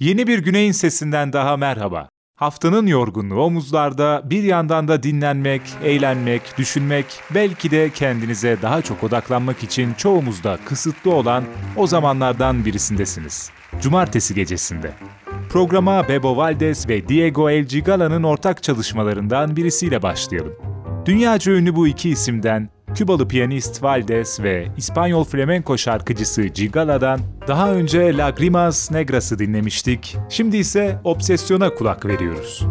Yeni bir güneyin sesinden daha merhaba. Haftanın yorgunluğu omuzlarda, bir yandan da dinlenmek, eğlenmek, düşünmek, belki de kendinize daha çok odaklanmak için çoğumuzda kısıtlı olan o zamanlardan birisindesiniz. Cumartesi gecesinde. Programa Bebo Valdez ve Diego El Gigala'nın ortak çalışmalarından birisiyle başlayalım. Dünyaca ünlü bu iki isimden Kübalı piyanist Valdez ve İspanyol flamenco şarkıcısı Gigala'dan daha önce Lagrimas Negras'ı dinlemiştik. Şimdi ise Obsesyon'a kulak veriyoruz.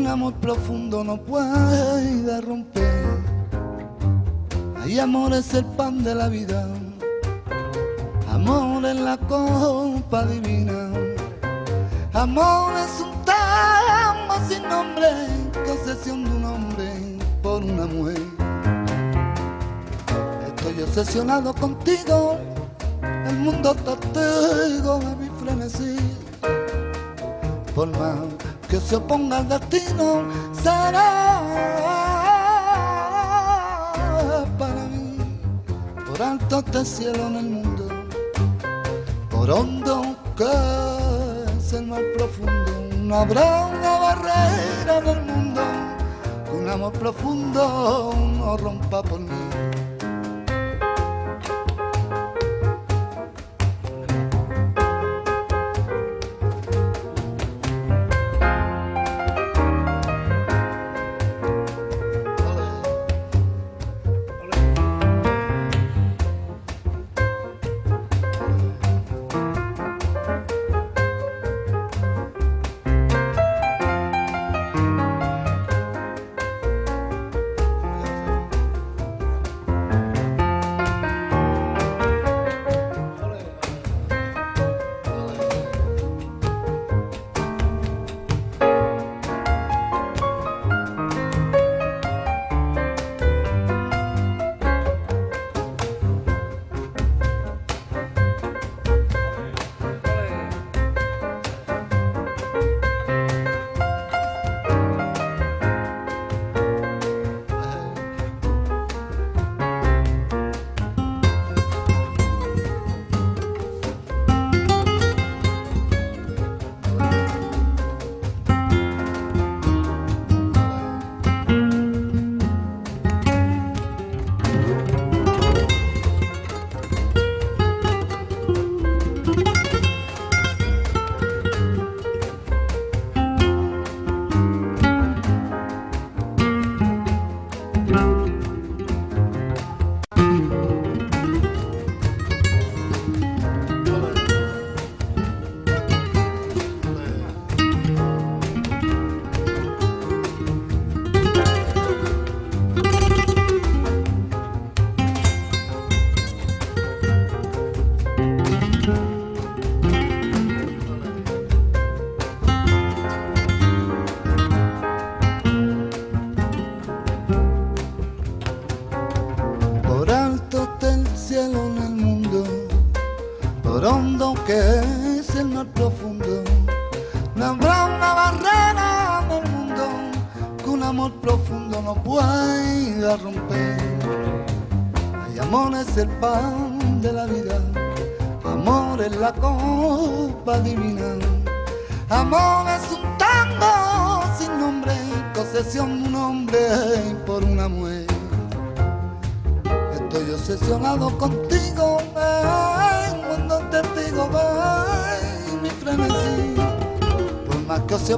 Un amor profundo no pueda romper. Hay amor es el pan de la vida Amor en la copa divina. Amor es un tango sin nombre, concesión de un hombre por una mujer. Estoy obsesionado contigo, el mundo testigo de mi frenesí. Por más que se oponga al destino, será para mí por alto este cielo en el mundo por que es el mar profundo, no habrá una barrera en el mundo, un amor profundo no rompa por mí.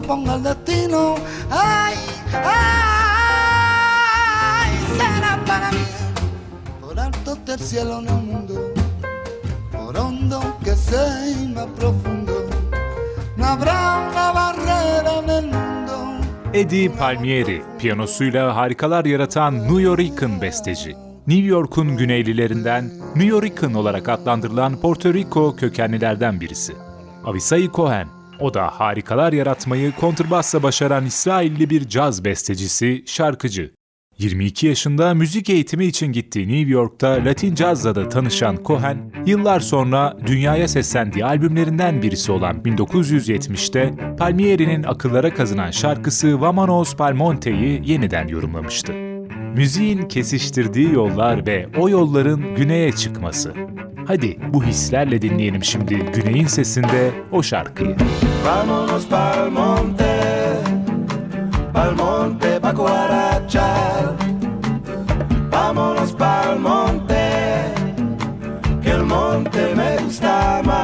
Ponga el destino. Ay, ay, será para mí. Por alto del cielo en el mundo, por hondo que sea más profundo, no habrá una barrera en el mundo. Eddie Palmieri, piyanosuyla harikalar yaratan New York'ın besteci. New York'un güneylilerinden New York'ın olarak adlandırılan Porto Rico kökenlilerden birisi. Avisai Cohen, o da harikalar yaratmayı kontrbasla başaran İsrailli bir caz bestecisi, şarkıcı. 22 yaşında müzik eğitimi için gittiği New York'ta Latin Jazz'la da tanışan Cohen, yıllar sonra dünyaya seslendiği albümlerinden birisi olan 1970'te Palmieri'nin akıllara kazınan şarkısı Vamanos Palmonte'yi yeniden yorumlamıştı. Müziğin kesiştirdiği yollar ve o yolların güneye çıkması. Hadi bu hislerle dinleyelim şimdi Güney'in sesinde o şarkıyı. Vámonos pa'l monte, pa'l monte pa' guarachar. Vámonos pa'l monte, que el monte me gusta más.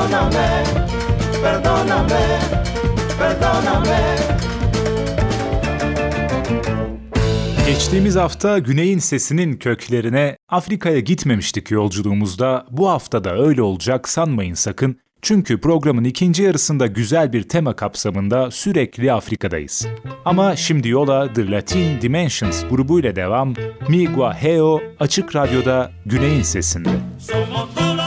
Perdóname. Perdóname, perdóname. Geçtiğimiz hafta Güney'in sesinin köklerine Afrika'ya gitmemiştik yolculuğumuzda. Bu hafta da öyle olacak sanmayın sakın. Çünkü programın ikinci yarısında güzel bir tema kapsamında sürekli Afrika'dayız. Ama şimdi yola The Latin Dimensions grubuyla devam, Mi Guajeo Açık Radyo'da Güney'in sesinde. Somos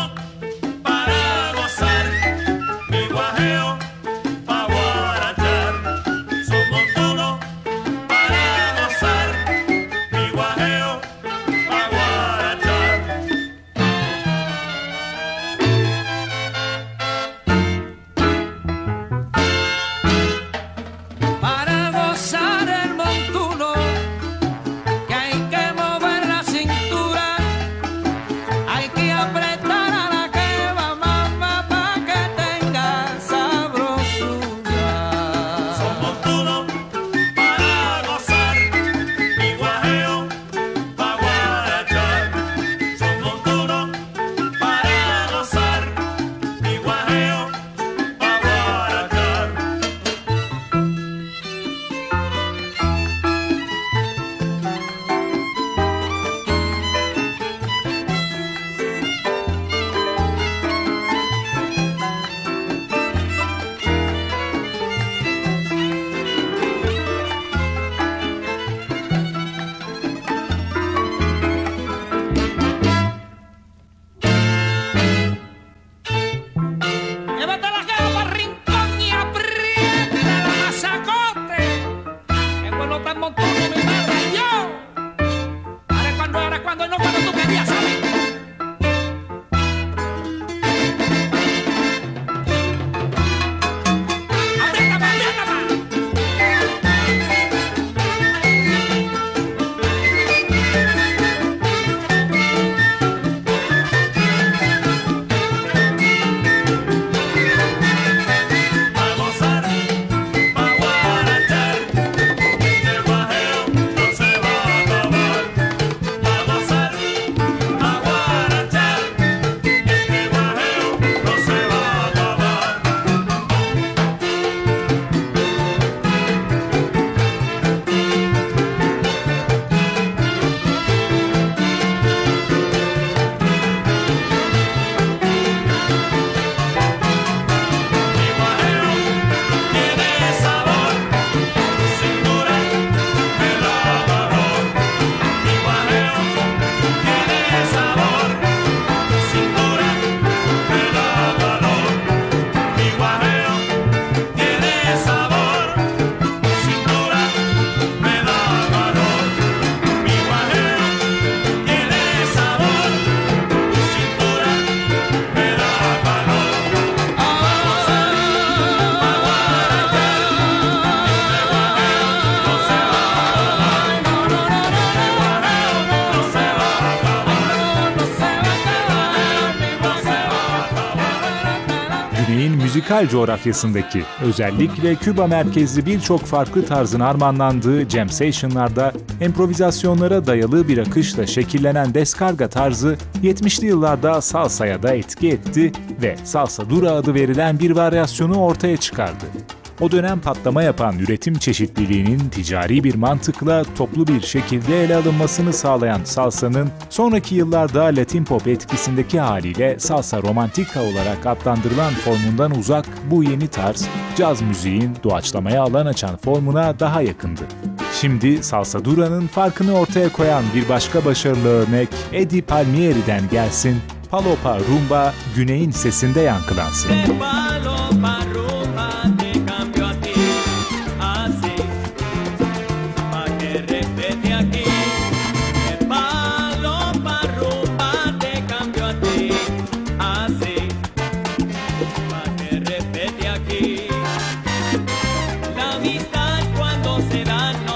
müzikal coğrafyasındaki özellikle Küba merkezli birçok farklı tarzın harmanlandığı jam session'larda improvizasyonlara dayalı bir akışla şekillenen deskarga tarzı 70'li yıllarda salsaya da etki etti ve salsa dura adı verilen bir varyasyonu ortaya çıkardı. O dönem patlama yapan üretim çeşitliliğinin ticari bir mantıkla toplu bir şekilde ele alınmasını sağlayan salsanın sonraki yıllarda Latin pop etkisindeki haliyle salsa romantika olarak adlandırılan formundan uzak bu yeni tarz, caz müziğin doğaçlamaya alan açan formuna daha yakındı. Şimdi Salsa Dura'nın farkını ortaya koyan bir başka başarılı örnek Eddie Palmieri'den gelsin, Palopa Rumba Güney'in sesinde yankılansın. Palopa no se dan.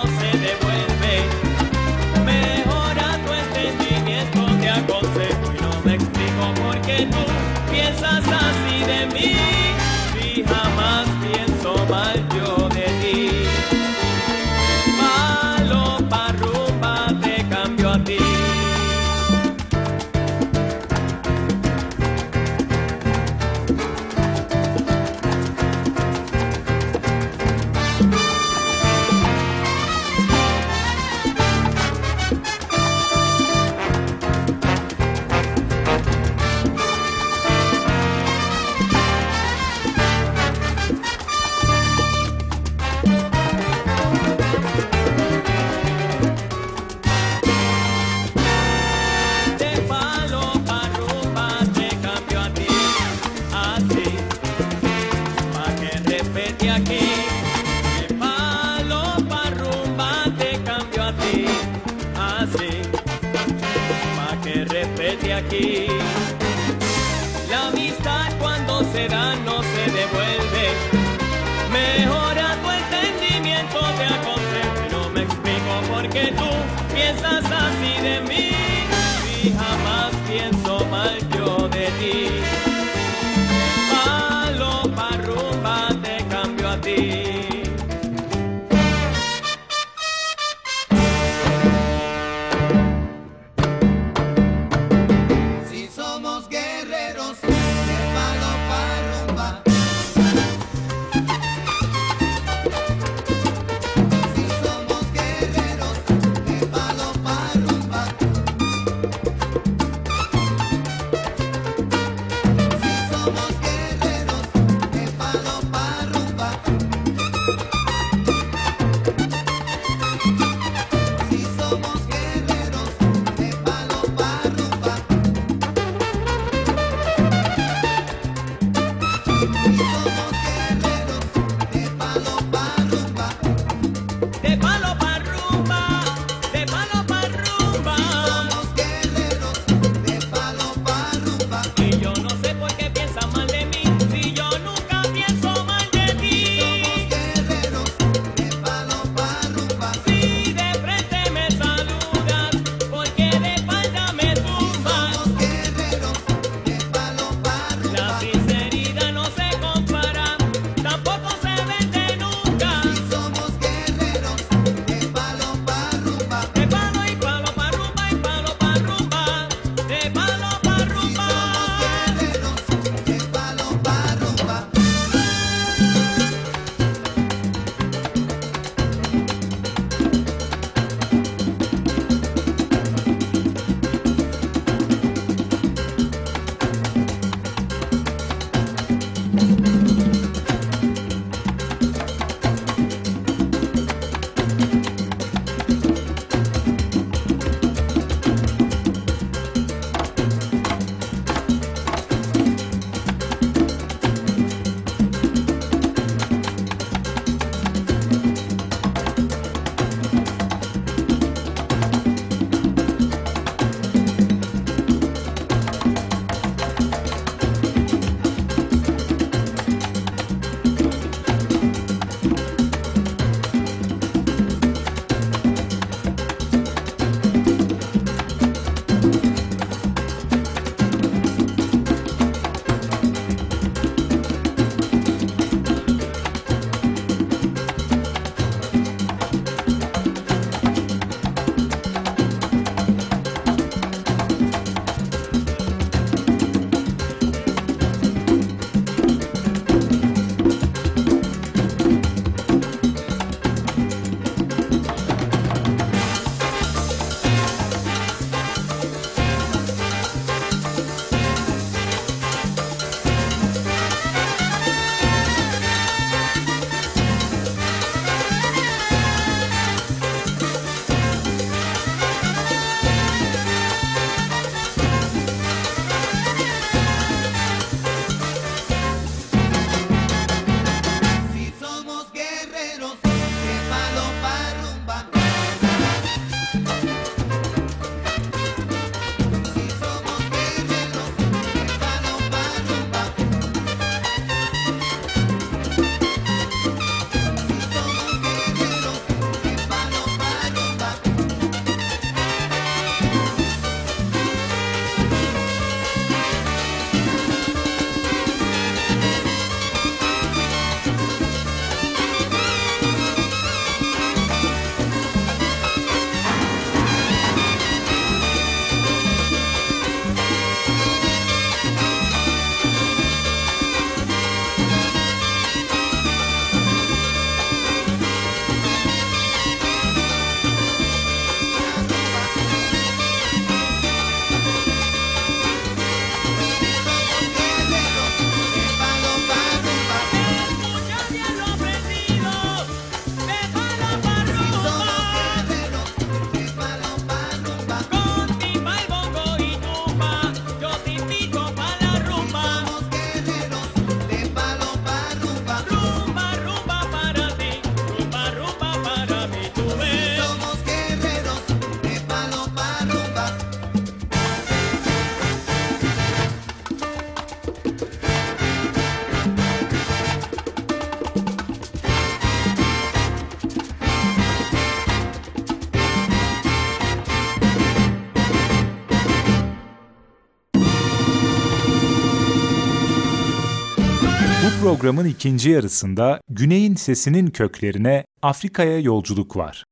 Programın ikinci yarısında Güney'in sesinin köklerine Afrika'ya yolculuk var.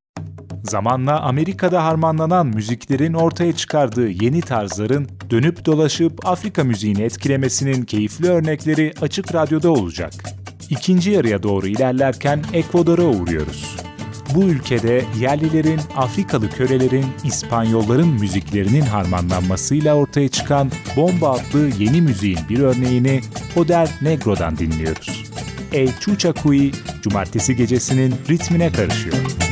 Zamanla Amerika'da harmanlanan müziklerin ortaya çıkardığı yeni tarzların dönüp dolaşıp Afrika müziğini etkilemesinin keyifli örnekleri Açık Radyo'da olacak. İkinci yarıya doğru ilerlerken Ekvador'a uğruyoruz. Bu ülkede yerlilerin, Afrikalı kölelerin, İspanyolların müziklerinin harmanlanmasıyla ortaya çıkan Bomba adlı yeni müziğin bir örneğini Poder Negro'dan dinliyoruz. El Chuchacuy, cumartesi gecesinin ritmine karışıyor.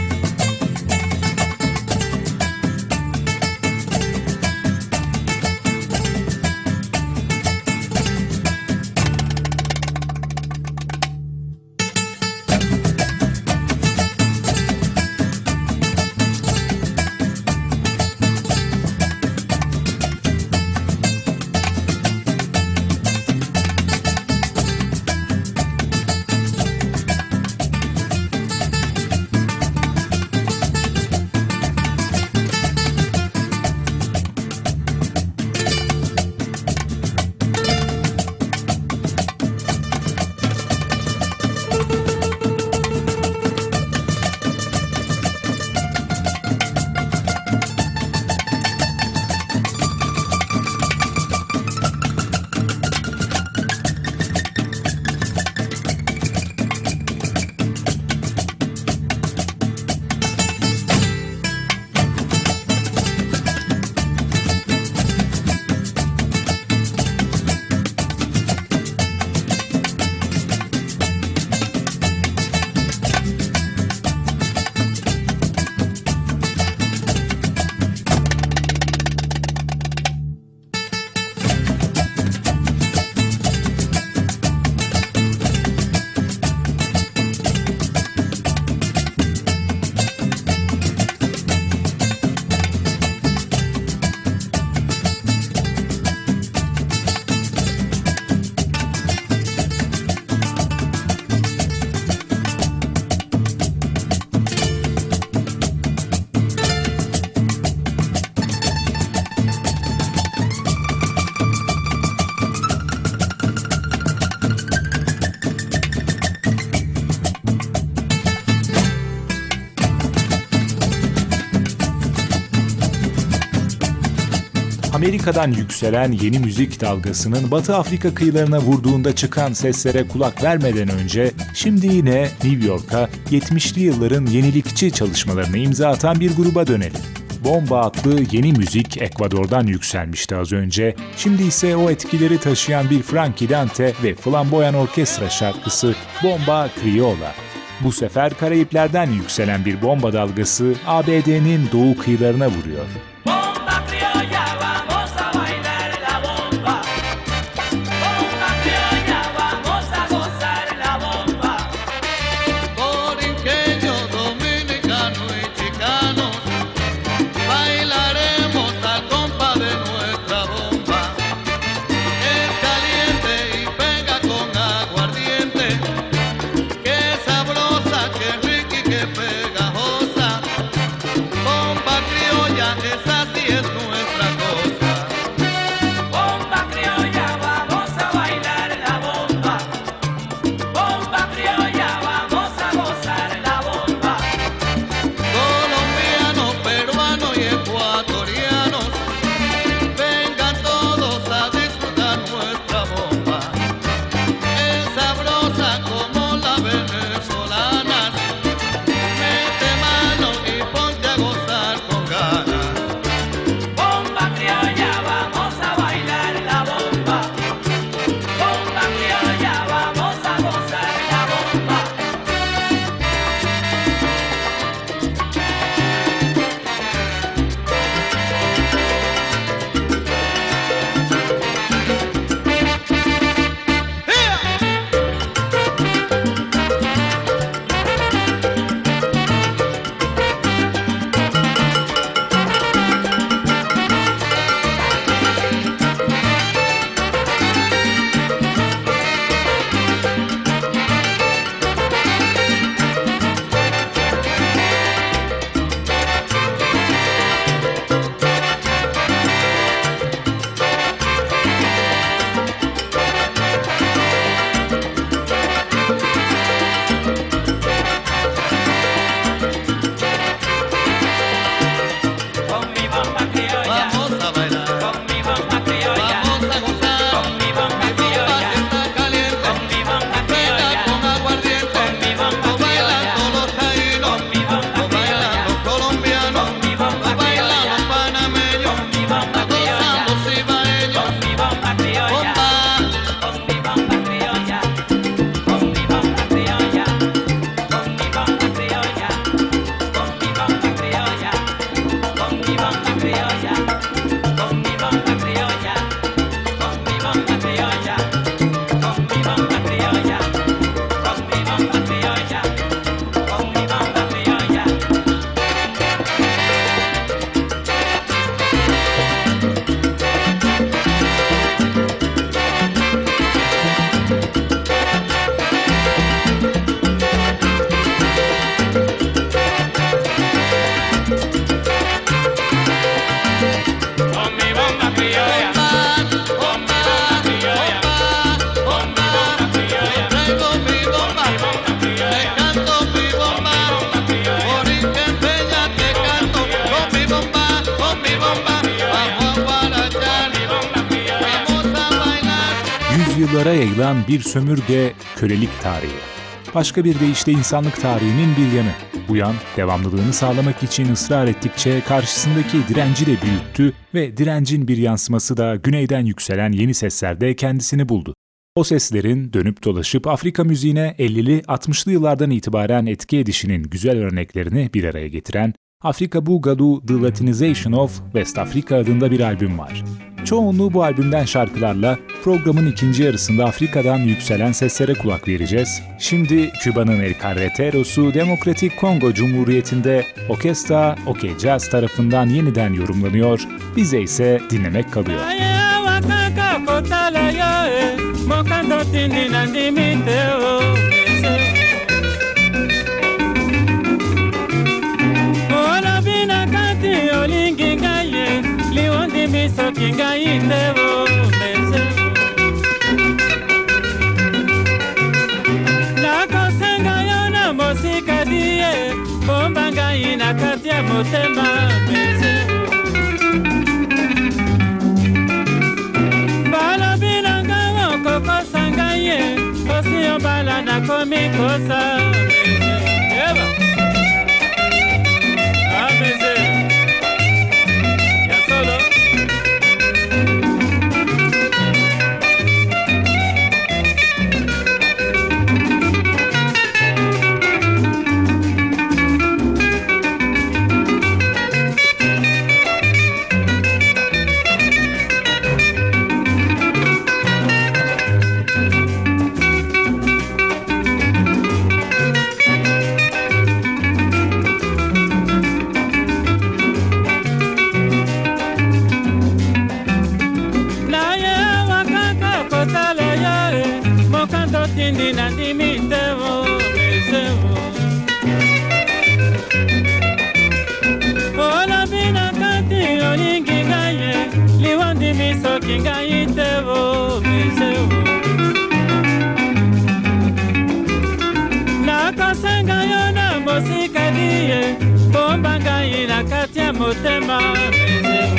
Amerika'dan yükselen yeni müzik dalgasının Batı Afrika kıyılarına vurduğunda çıkan seslere kulak vermeden önce şimdi yine New York'a 70'li yılların yenilikçi çalışmalarını imza atan bir gruba dönelim. Bomba adlı yeni müzik Ekvador'dan yükselmişti az önce. Şimdi ise o etkileri taşıyan bir Frankie Dante ve Flamboyan Orkestra şarkısı Bomba Criolla. Bu sefer Karayipler'den yükselen bir bomba dalgası ABD'nin doğu kıyılarına vuruyor. Sömürge, kölelik tarihi. Başka bir deyişle insanlık tarihinin bir yanı. Bu yan, devamlılığını sağlamak için ısrar ettikçe karşısındaki direnci de büyüttü ve direncin bir yansıması da güneyden yükselen yeni seslerde kendisini buldu. O seslerin dönüp dolaşıp Afrika müziğine 50'li 60'lı yıllardan itibaren etki edişinin güzel örneklerini bir araya getiren Afrika Boogaloo The Latinization of West Africa adında bir albüm var. Çoğunluğu bu albümden şarkılarla programın ikinci yarısında Afrika'dan yükselen seslere kulak vereceğiz. Şimdi Küba'nın El Carretero'su Demokratik Kongo Cumhuriyeti'nde Orkestra OK Jazz tarafından yeniden yorumlanıyor, bize ise dinlemek kalıyor. Soki ngai nde bomese nakosenga yo na mosika die bomba ngai na kati ya motema mese balobi na ngai okokosa ngai ye osi obala nakomi kosa ngai soki ngai te bo meseo nakosenga yo na mosikadi ye bomba ngai na kati ya motema meseo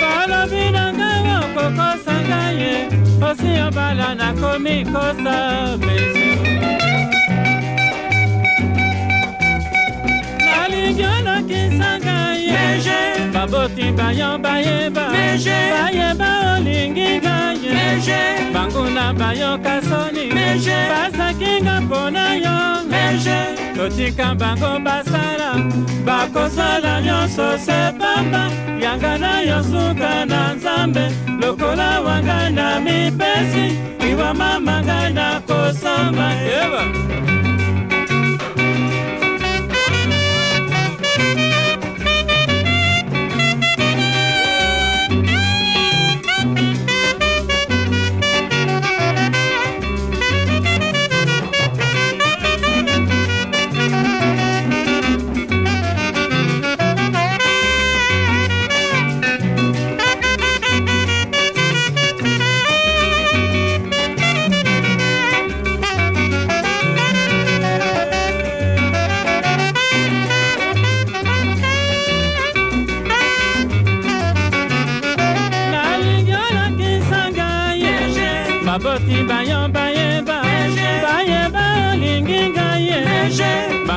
balobi na ngai okokosa ngai ye osi obala nakomi kosa meseo nalingi olokisa ngai ye baboti bayo bayeba. Bayeba olingi ngai ye banguna bayoka soni basakinga mpona yo. Totika bango basala. Bakosala nyonso se pamba. Yanga na yo suka na nzambe. Lokola wangai na mipesi. Liwa mama ngai na kosamba. Yeba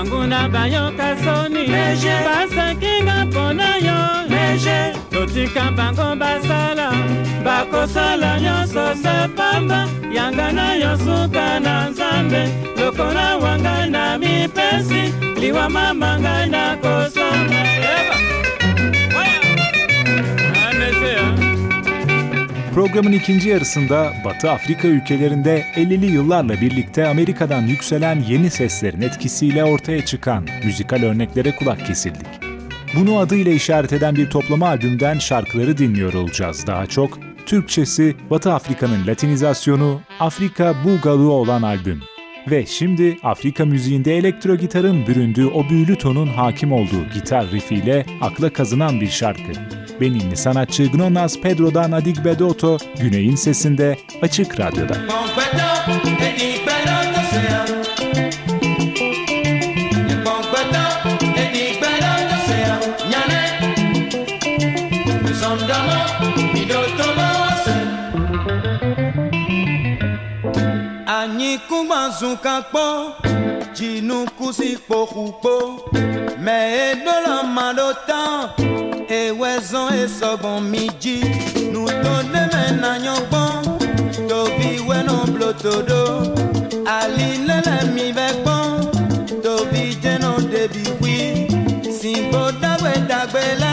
banguna bayoka soni. Basakinga mpona yo. Totika bango basala. Bakosala nyonso se pamba. Yanga na yo suka na nzambe. Lokola wangai na mipesi. Liwa mama ngai na kosamba Programın ikinci yarısında Batı Afrika ülkelerinde 50'li yıllarla birlikte Amerika'dan yükselen yeni seslerin etkisiyle ortaya çıkan müzikal örneklere kulak kesildik. Bunu adıyla işaret eden bir toplama albümden şarkıları dinliyor olacağız daha çok. Türkçesi Batı Afrika'nın latinizasyonu Afrika Boogaloo olan albüm. Ve şimdi Afrika müziğinde elektro gitarın büründüğü o büyülü tonun hakim olduğu gitar riffiyle akla kazınan bir şarkı. Beninli sanatçı Gnonas Pedro'dan Adigbe Doto, Güney'in sesinde Açık Radyo'da. Kumazuka kpɔ. jinukusi kpokukpo mɛ eɖolɔ maɖotɔ ewɛzɔ esɔgbɔn mi dzi nuto neme nanyɔgbɔn tovi wɛnɔ blotoɖo ali lele mi bɛ gbɔn tovi dzenɔ ɖevi hui si gbodagbe dagbe lɛ.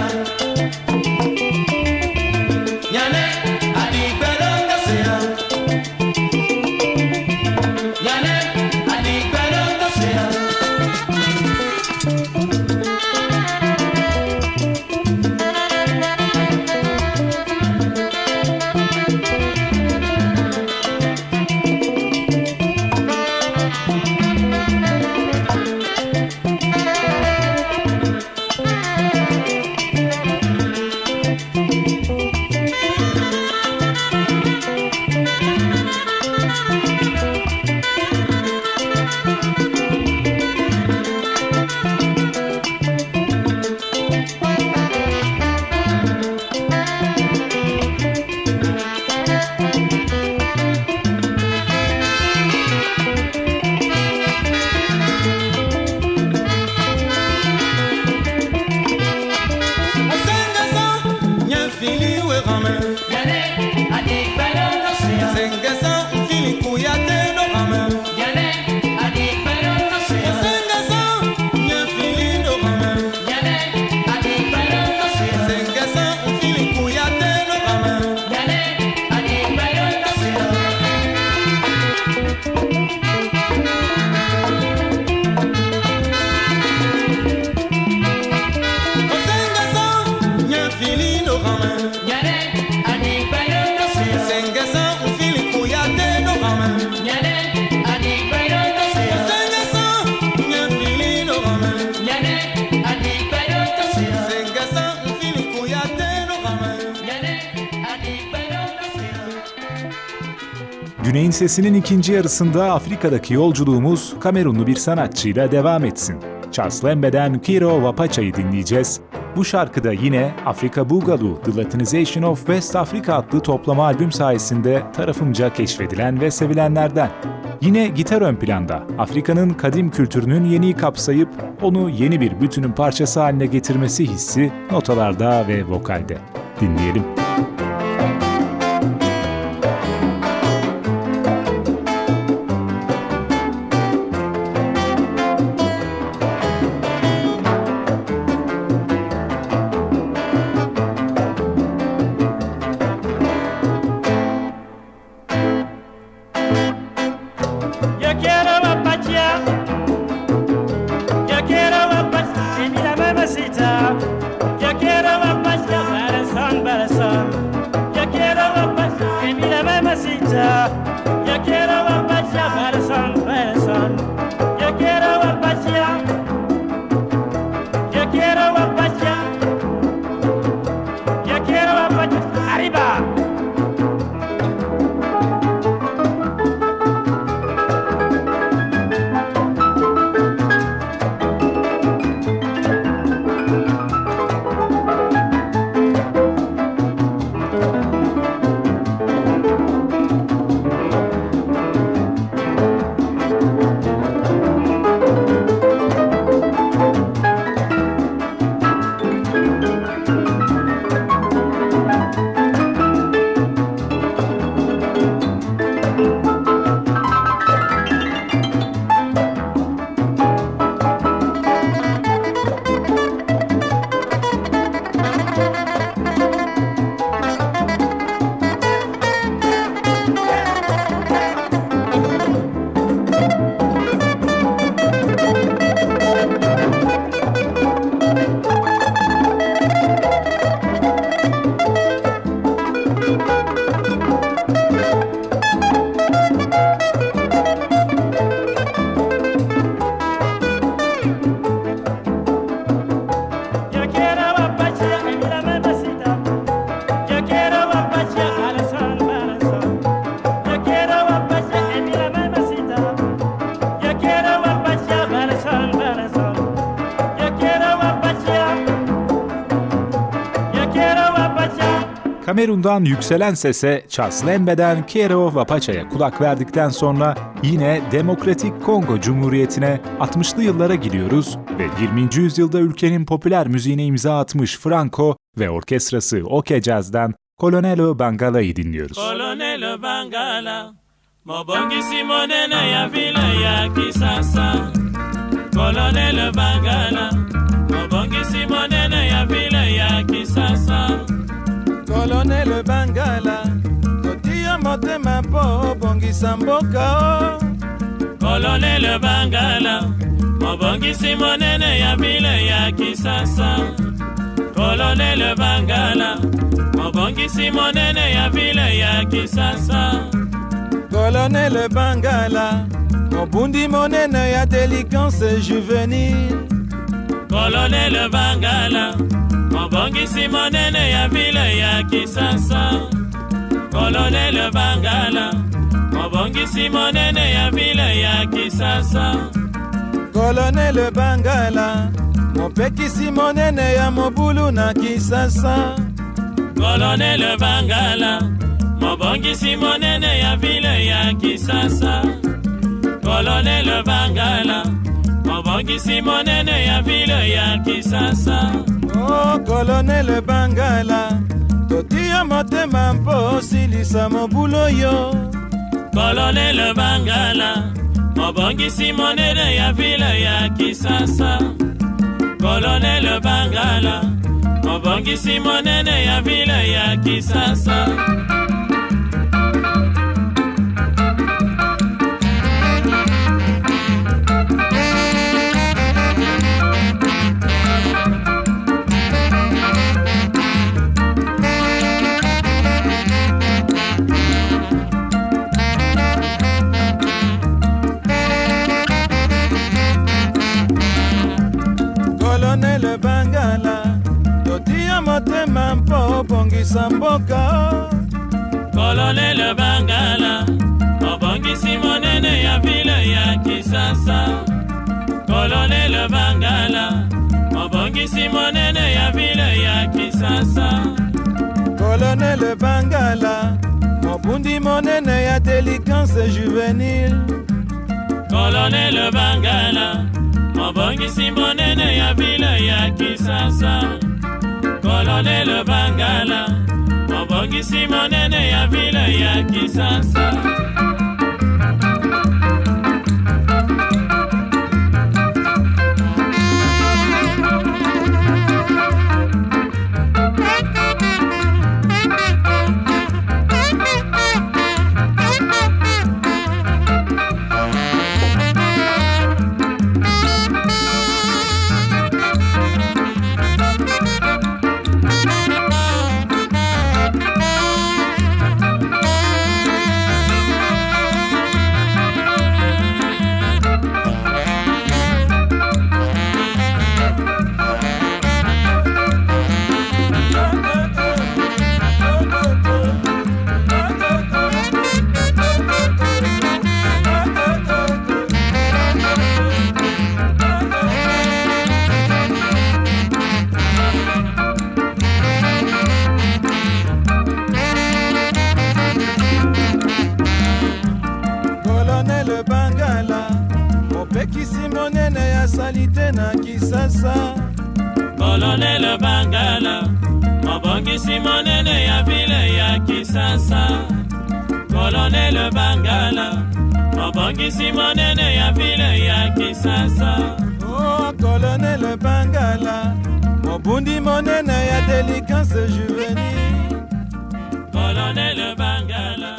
Yeah. Güney'in Sesi'nin ikinci yarısında Afrika'daki yolculuğumuz Kamerunlu bir sanatçıyla devam etsin. Charles Lembe'den Kiro Wapacha'yı dinleyeceğiz. Bu şarkıda yine Afrika Boogaloo The Latinization of West Africa adlı toplama albüm sayesinde tarafımca keşfedilen ve sevilenlerden. Yine gitar ön planda Afrika'nın kadim kültürünün yeni kapsayıp onu yeni bir bütünün parçası haline getirmesi hissi notalarda ve vokalde. Dinleyelim. Müzik Kamerun'dan yükselen sese Charles Lembe'den Kero Vapaça'ya kulak verdikten sonra yine Demokratik Kongo Cumhuriyeti'ne 60'lı yıllara gidiyoruz ve 20. yüzyılda ülkenin popüler müziğine imza atmış Franco ve orkestrası Oke Jazz'dan Colonelo Bangala'yı dinliyoruz. Colonelo Bangala, mobongisi monene ya vile ya Kisasa. Colonelo Bangala, mobongisi monene ya vile ya Kisasa. Mpo obongisa mboka o Colonelo Bangala, mobongisi monene ya vile ya Kisasa. Colonelo Bangala, mobongisi monene ya vile ya Kisasa. kolonele bangala mobundi monene ya delikance juvenile Colonel Bangala, mobongisi monene ya vile ya Kisasa. Colonel Bangala, mobongisi monene ya vile ya Kisasa. kolonele bangala mopekisi monene ya mobulu na kisasa Colonel Bangala, mobongisi monene ya vile ya Kisasa. Colonel Bangala, mobongisi monene ya vile ya Kisasa. o kolonele bangala totia motema mpo osilisa mobulu oyo Colonel Bangala, mobongisi monene ya vile ya Kisasa. Colonel Bangala, mobongisi monene ya vile ya Kisasa. Kolonele bangala totia motema mpo obongisa mboka Colonel Bangala, mobongisi monene ya vile ya Kisasa. Colonel Bangala, mobongisi monene ya vile ya Kisasa. kolonele bangala mobundi monene ya delikance juvenile Colonel Bangala, mobongisi monene ya vile ya Kisasa. Colonel Bangala, mobongisi monene ya vile ya Kisasa. Kolonele bangala mopekisi monene ya salite na kisasa Colonel Bangala, mobongisi monene ya vile ya Kisasa. Colonel Bangala, mobongisi monene ya vile ya Kisasa. o kolonele bangala mobundi monene ya delikance juvenile Colonel Bangala.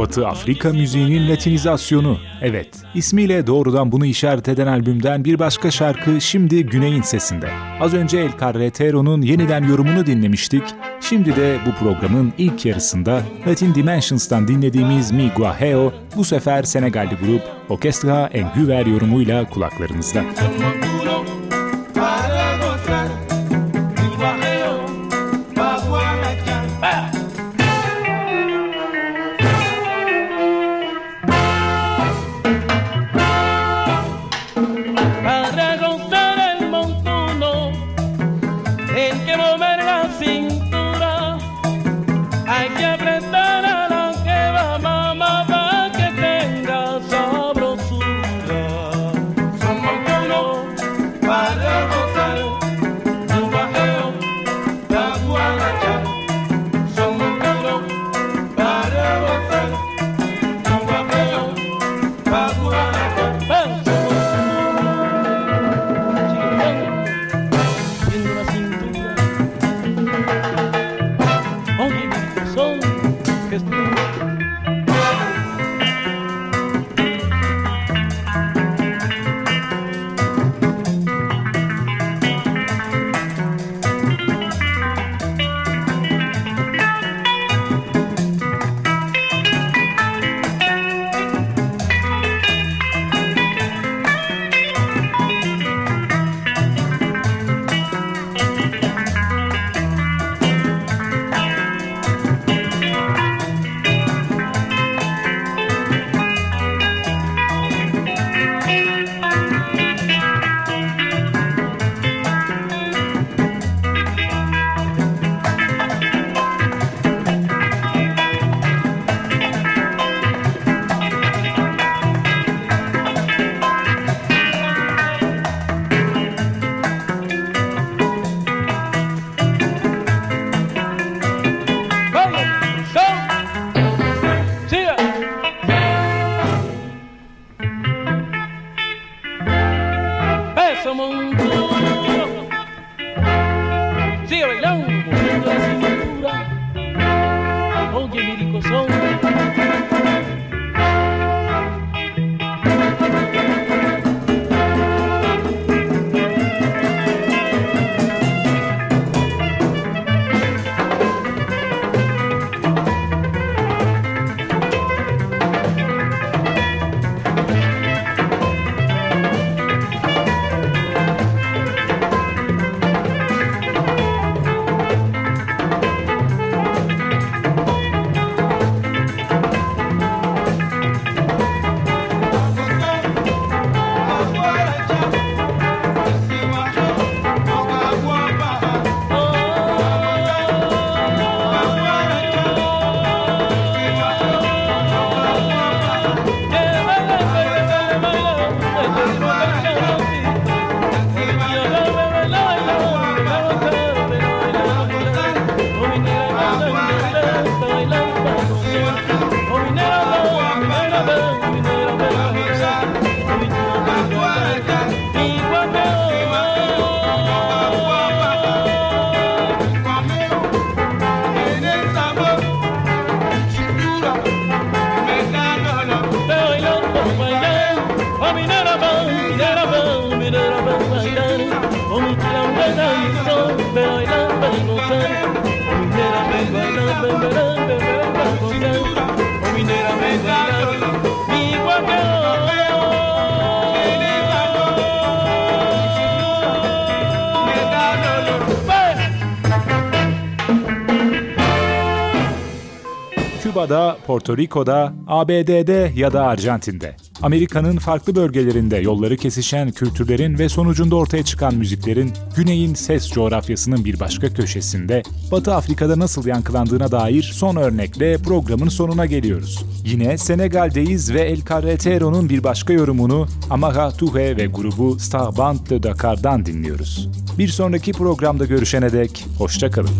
Batı Afrika müziğinin latinizasyonu. Evet, ismiyle doğrudan bunu işaret eden albümden bir başka şarkı şimdi Güney'in sesinde. Az önce El Carretero'nun yeniden yorumunu dinlemiştik. Şimdi de bu programın ilk yarısında Latin Dimensions'tan dinlediğimiz Mi Guajeo, bu sefer Senegalli grup Orkestra Engüver yorumuyla kulaklarınızda. Para so Porto Rico'da, ABD'de ya da Arjantin'de. Amerika'nın farklı bölgelerinde yolları kesişen kültürlerin ve sonucunda ortaya çıkan müziklerin Güney'in ses coğrafyasının bir başka köşesinde Batı Afrika'da nasıl yankılandığına dair son örnekle programın sonuna geliyoruz. Yine Senegal'deyiz ve El Carretero'nun bir başka yorumunu Amaha Touhe ve grubu Star Band de Dakar'dan dinliyoruz. Bir sonraki programda görüşene dek hoşçakalın.